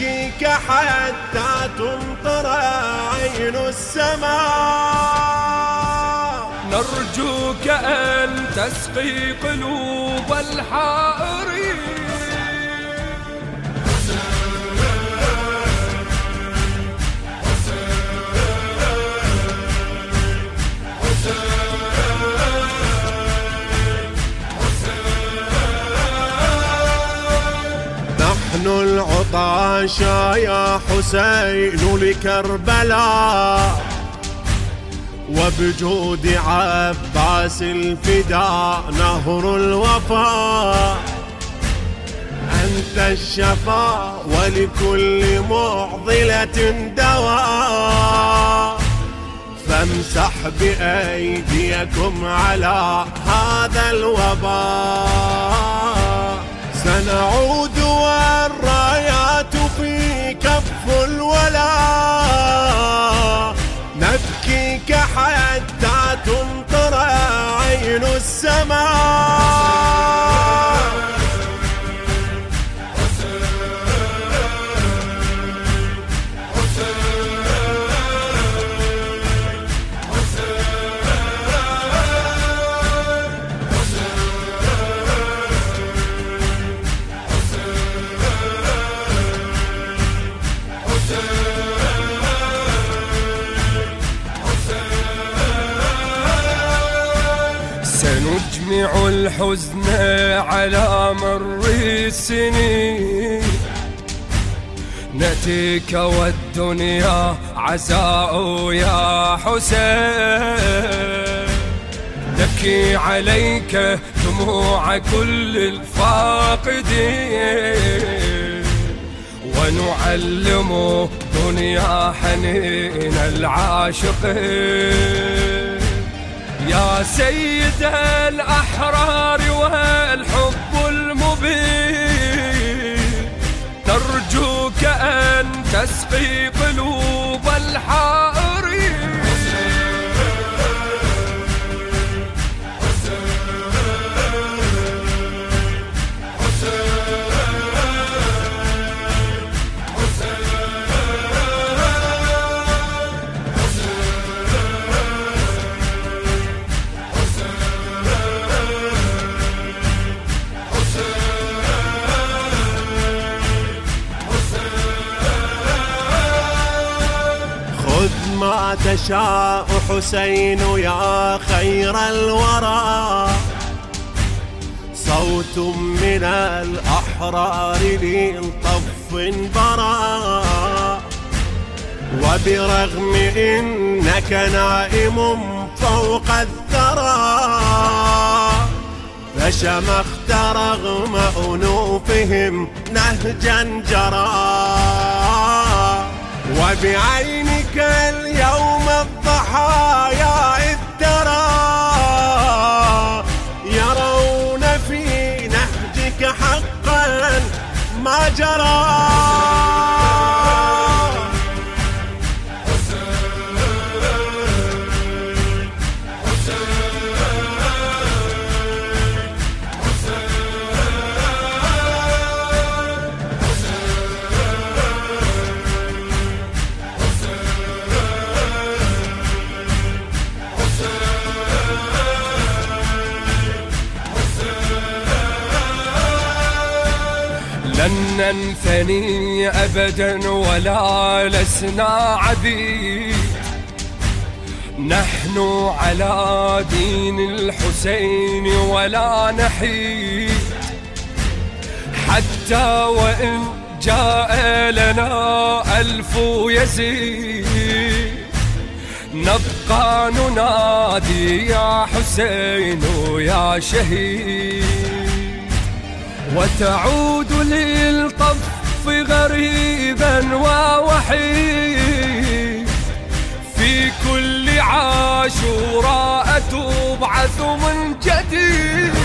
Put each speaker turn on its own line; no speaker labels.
نبكيك حتى تمطر عين السماء.
نرجوك أن تسقي قلوب الحائرين.
نحن العطاشا يا حسين لكربلاء وبجود عباس الفداء نهر الوفاء أنت الشفاء ولكل معضلة دواء فامسح بأيديكم على هذا الوباء سنعود والرايات في كف الولاء نبكيك حتى تمطر عين السماء
سنجمع الحزن على مر السنين. نتيك والدنيا عزاء يا حسين. نبكي عليك دموع كل الفاقدين. ونعلم دنيا حنين العاشقين. يا سيد الأحرار والحب المبين نرجوك أن تسقي قلوب الحائرين
ما تشاء حسين يا خير الورى. صوت من الأحرار لطف برا وبرغم إنك نائم فوق الثرى فشمخت رغم أنوفهم نهجا جرى. وبعينك الضحايا إذ ترى يرون في نهجك حقا ما جرى.
لن ننثني أبدا ولا لسنا عبيد نحن على دين الحسين ولا نحيد حتى وإن جاء لنا ألف يزيد. نبقى ننادي يا حسين يا شهيد. وتعود للطف غريبا ووحيد. في كل عاشوراء تبعث من جديد.